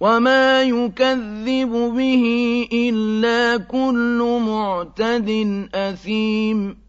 وما يكذب به إلا كل معتد أثيم